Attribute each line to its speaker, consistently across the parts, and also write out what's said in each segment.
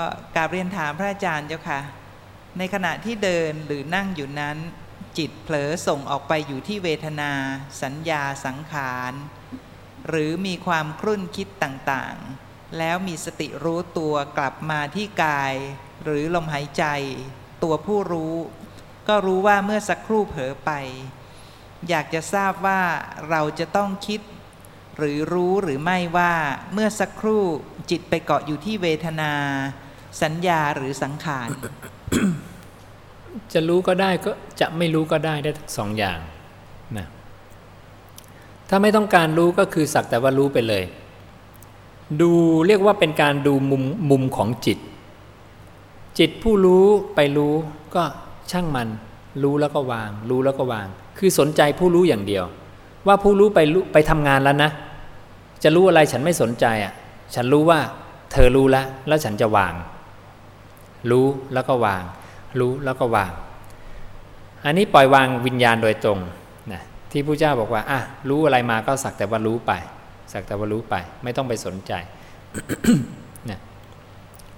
Speaker 1: ก็กราบเรียนถามพระอาจารย์เจ้าค่ะ ในขณะที่เดินหรือนั่งอยู่นั้น จิตเผลอส่งออกไปอยู่ที่เวทนา สัญญาสังขาร หรือมีความครุ่นคิดต่างๆ แล้วมีสติรู้ตัวกลับมาที่กาย หรือลมหายใจ ตัวผู้รู้ ก็รู้ว่าเมื่อสักครู่เผลอไป อยากจะทราบว่าเราจะต้องคิด หรือรู้หรือไม่ว่าเมื่อสักครู่จิตไปเกาะอยู่ที่เวทนา สัญญาหรือสังขาร
Speaker 2: จะรู้ก็ได้ก็จะไม่รู้ก็ได้ได้ทั้งสองอย่างนะถ้าไม่ต้องการรู้ก็คือสักแต่ว่ารู้ไปเลย ดูเรียกว่าเป็นการดูมุมมุมของจิต จิตผู้รู้ไปรู้ก็ช่างมัน รู้แล้วก็วาง รู้แล้วก็วาง คือสนใจผู้รู้อย่างเดียว ว่าผู้รู้ไปรู้ไปทำงานแล้วนะ จะรู้อะไรฉันไม่สนใจอะ ฉันรู้ว่าเธอรู้แล้วแล้วฉันจะวาง รู้แล้วก็วาง รู้แล้วก็วาง อันนี้ปล่อยวางวิญญาณโดยตรงนะที่พระเจ้าบอกว่าอะรู้อะไรมาก็สักแต่ว่ารู้ไป สักแต่ว่ารู้ไป ไม่ต้องไปสนใจนะ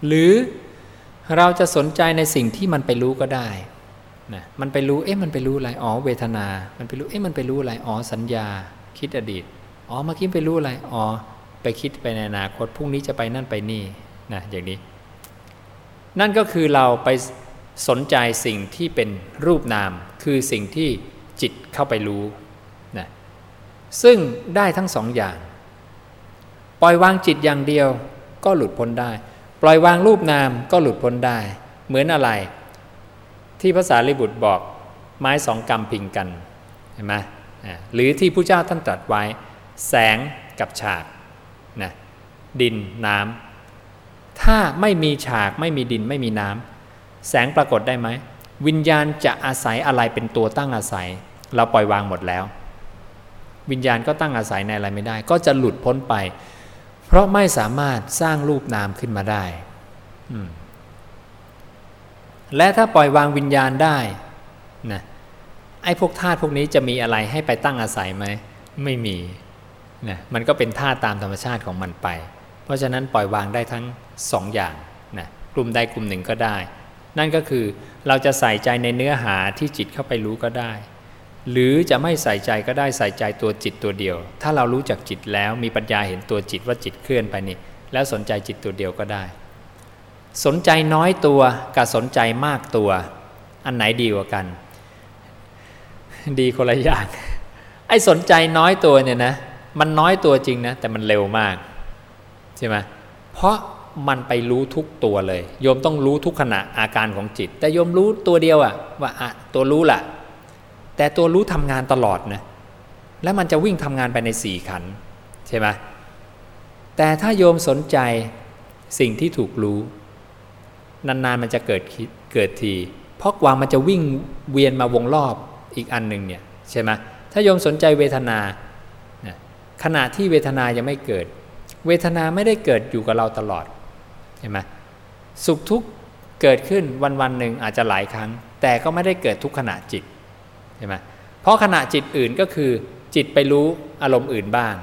Speaker 2: หรือเราจะสนใจในสิ่งที่มันไปรู้ก็ได้นะมันไปรู้เอ๊ะมันไปรู้อะไรอ๋อเวทนา มันไปรู้เอ๊ะมันไปรู้อะไรอ๋อสัญญา คิดอดีตอ๋อเมื่อกี้ไปรู้อะไรอ๋อไปคิดไปในอนาคตพรุ่งนี้จะไปนั่นไปนี่นะอย่างนี้ นั่นก็คือเราไปสนใจสิ่งที่เป็นรูปนาม คือสิ่งที่จิตเข้าไปรู้นะซึ่งได้ทั้งสองอย่าง ปล่อยวางจิตอย่างเดียวก็หลุดพ้นได้ ปล่อยวางรูปนามก็หลุดพ้นได้ เหมือนอะไร ที่ภาษาลิบุตรบอกไม้สองกำพิงกันเห็นไหมหรือที่ผู้เจ้าท่านตรัสไว้ แสงกับฉากนะดินน้ำ ถ้าไม่มีฉากไม่มีดินไม่มีน้ำแสงปรากฏได้ไหม วิญญาณจะอาศัยอะไรเป็นตัวตั้งอาศัย เราปล่อยวางหมดแล้ว วิญญาณก็ตั้งอาศัยในอะไรไม่ได้ ก็จะหลุดพ้นไป เพราะไม่สามารถสร้างรูปนามขึ้นมาได้และถ้าปล่อยวางวิญญาณได้นะไอ้พวกธาตุพวกนี้จะมีอะไรให้ไปตั้งอาศัยไหมไม่มีนะมันก็เป็นธาตุตามธรรมชาติของมันไป เพราะฉะนั้นปล่อยวางได้ทั้งสองอย่างนะกลุ่มใดกลุ่มหนึ่งก็ได้ นั่นก็คือเราจะใส่ใจในเนื้อหาที่จิตเข้าไปรู้ก็ได้ หรือจะไม่ใส่ใจก็ได้ใส่ใจตัวจิตตัวเดียว ถ้าเรารู้จักจิตแล้วมีปัญญาเห็นตัวจิตว่าจิตเคลื่อนไปนี่แล้วสนใจจิตตัวเดียวก็ได้ สนใจน้อยตัวกับสนใจมากตัว อันไหนดีกว่ากัน ดีคนละอย่างไอ้สนใจน้อยตัวเนี่ยนะมันน้อยตัวจริงนะแต่มันเร็วมาก ใช่ไหมเพราะมันไปรู้ทุกตัวเลย โยมต้องรู้ทุกขณะอาการของจิต แต่โยมรู้ตัวเดียวอะว่าอะตัวรู้แหละแต่ตัวรู้ทำงานตลอดนะแล้วมันจะวิ่งทำงานไปในสี่ขันใช่ไหมแต่ถ้าโยมสนใจสิ่งที่ถูกรู้ นานๆมันจะเกิดเกิดที เพราะกว่ามันจะวิ่งเวียนมาวงรอบอีกอันหนึ่งเนี่ยใช่ไหมถ้าโยมสนใจเวทนาขณะที่เวทนายังไม่เกิด เวทนาไม่ได้เกิดอยู่กับเราตลอดใช่ไหมสุขทุกข์เกิดขึ้นวันวันหนึ่งอาจจะหลายครั้ง แต่ก็ไม่ได้เกิดทุกขณะจิตใช่ไหมเพราะขณะจิตอื่นก็คือจิตไปรู้อารมณ์อื่นบ้าง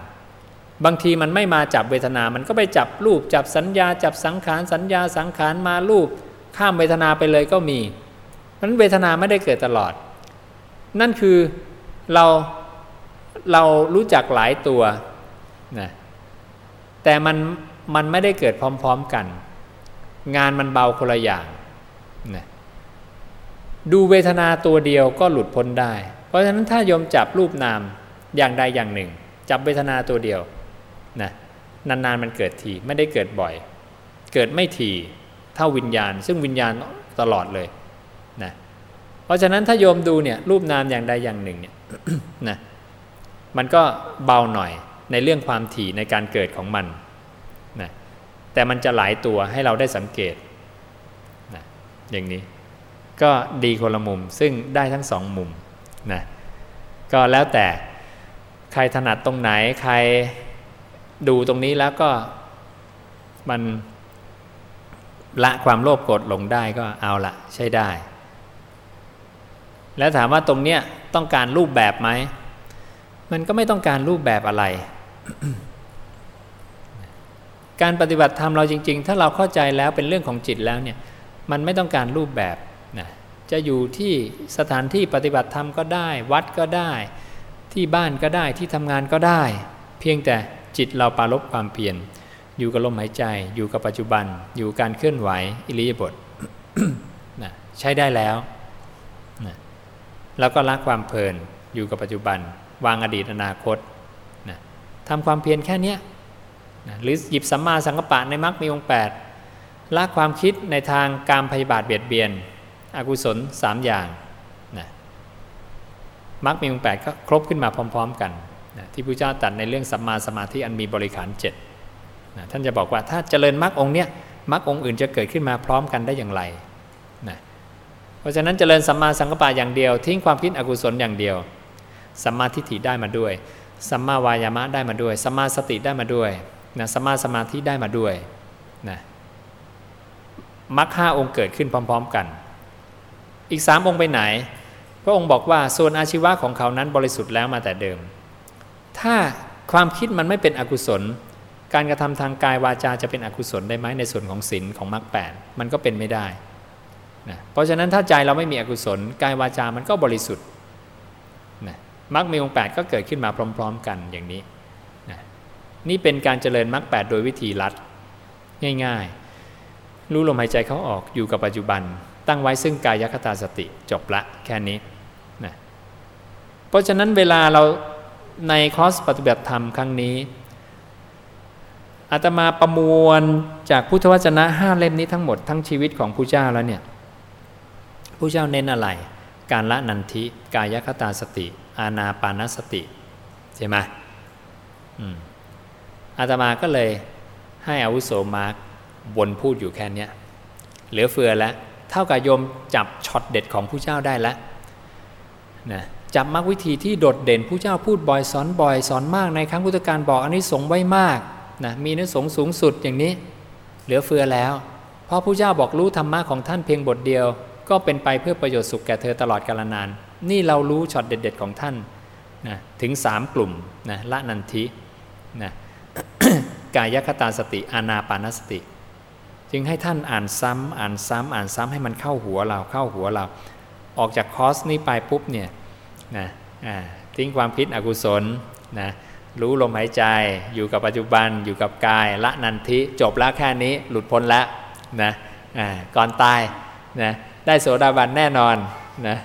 Speaker 2: บางทีมันไม่มาจับเวทนา มันก็ไปจับรูป จับสัญญา จับสังขาร สัญญาสังขารมารูป ข้ามเวทนาไปเลยก็มีนั้นเวทนาไม่ได้เกิดตลอด นั่นคือเราเรารู้จักหลายตัวนะ แต่มันมันไม่ได้เกิดพร้อม ๆกัน งานมันเบาคนละอย่างนะดูเวทนาตัวเดียวก็หลุดพ้นได้ เพราะฉะนั้นถ้าโยมจับรูปนามอย่างใดอย่างหนึ่ง จับเวทนาตัวเดียวนะนานๆมันเกิดทีไม่ได้เกิดบ่อย เกิดไม่ทีเท่าวิญญาณ ซึ่งวิญญาณตลอดเลยนะเพราะฉะนั้นถ้าโยมดูเนี่ยรูปนามอย่างใดอย่างหนึ่งเนี่ยนะมันก็เบาหน่อย ในเรื่องความถี่ในการเกิดของมันนะแต่มันจะหลายตัวให้เราได้สังเกตนะอย่างนี้ ก็ดีคนละมุมซึ่งได้ทั้งสองมุมนะก็แล้วแต่ใครถนัดตรงไหนใครดูตรงนี้แล้วก็มันละความโลภโกรธหลงได้ก็เอาละใช้ได้ แล้วถามว่าตรงเนี้ยต้องการรูปแบบไหมมันก็ไม่ต้องการรูปแบบอะไร การปฏิบัติธรรมเราจริง ๆ ถ้าเราเข้าใจแล้วเป็นเรื่องของจิตแล้วเนี่ยมันไม่ต้องการรูปแบบนะจะอยู่ที่สถานที่ปฏิบัติธรรมก็ได้ วัดก็ได้ ที่บ้านก็ได้ที่ทำงานก็ได้ เพียงแต่จิตเราปารบความเพียรอยู่กับลมหายใจ อยู่กับปัจจุบัน อยู่การเคลื่อนไหวอิริยาบถนะใช้ได้แล้วนะแล้วก็ละความเพลินอยู่กับปัจจุบัน วางอดีตอนาคต ทำความเพียรแค่เนี้นะหรือหยิบสัมมาสังกัปปะในมรรคมีองค์8ละความคิดในทางการพยาบาทเบียดเบียน อกุศลสามอย่างนะมรรคมีองค์8ก็ครบขึ้นมาพร้อม ๆ กันนะที่พระเจ้าตรัสในเรื่องสัมมาสมาธิอันมีบริขารเจ็ดนะท่านจะบอกว่าถ้าเจริญมรรคองค์เนี้ยมรรคองค์อื่นจะเกิดขึ้นมาพร้อมกันได้อย่างไรนะเพราะฉะนั้นเจริญสัมมาสังกัปปะอย่างเดียวทิ้งความคิดอกุศลอย่างเดียวสัมมาทิฏฐิได้มาด้วย สัมมาวายามะได้มาด้วยสัมมาสติได้มาด้วยนะสัมมาสมาธิได้มาด้วยนะมรรคห้าองค์เกิดขึ้นพร้อม ๆกัน อีกสามองค์ไปไหน พระองค์บอกว่าส่วนอาชีวะของเขานั้นบริสุทธิ์แล้วมาแต่เดิม ถ้าความคิดมันไม่เป็นอกุศล การกระทำทางกายวาจาจะเป็นอกุศลได้ไหมในส่วนของศีลของมรรคแปดมันก็เป็นไม่ได้นะเพราะฉะนั้นถ้าใจเราไม่มีอกุศลกายวาจามันก็บริสุทธิ์ มรรคมีองค์แปดก็เกิดขึ้นมาพร้อม ๆ กันอย่างนี้นะนี่เป็นการเจริญมรรคแปดโดยวิธีรัดง่ายๆ รู้ลมหายใจเขาออกอยู่กับปัจจุบัน ตั้งไว้ซึ่งกายคตาสติจบละแค่นี้นะเพราะฉะนั้นเวลาเราในคอร์สปฏิบัติธรรมครั้งนี้อาตมาประมวลจากพุทธวจนะห้าเล่มนี้ทั้งหมดทั้งชีวิตของพระเจ้าแล้วเนี่ยพระเจ้าเน้นอะไร การละนันทิ กายคตาสติ อานาปานสติใช่ไหมอาตมาก็เลยให้อาวุโสมาร์ควนพูดอยู่แค่นี้เหลือเฟือแล้ว เท่ากับโยมจับช็อตเด็ดของผู้เจ้าได้แล้วนะจับมรรควิธีที่โดดเด่นผู้เจ้าพูดบ่อยสอนบ่อยสอนมากในครั้งพุทธการบอกอันนี้สงไว้มากนะมีนิสงสูงสุดอย่างนี้ เหลือเฟือแล้ว เพราะผู้เจ้าบอกรู้ธรรมะของท่านเพียงบทเดียว ก็เป็นไปเพื่อประโยชน์สุขแก่เธอตลอดกาลนาน นี่เรารู้ช็อตเด็ด ๆ ของท่านนะถึงสามกลุ่มนะละนันทินะกายคตาสติอานาปานสติ จึงให้ท่านอ่านซ้ำอ่านซ้ำอ่านซ้ำให้มันเข้าหัวเราเข้าหัวเรา ออกจากคอร์สนี้ไปปุ๊บเนี่ยนะทิ้งความคิดอกุศลนะรู้ลมหายใจอยู่กับปัจจุบันอยู่กับกายละนันทิจบแล้วแค่นี้หลุดพ้นแล้วนะก่อนตายนะได้โสดาบันแน่นอน นะ